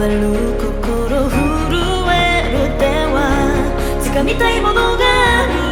わる心震える手は掴みたいものがある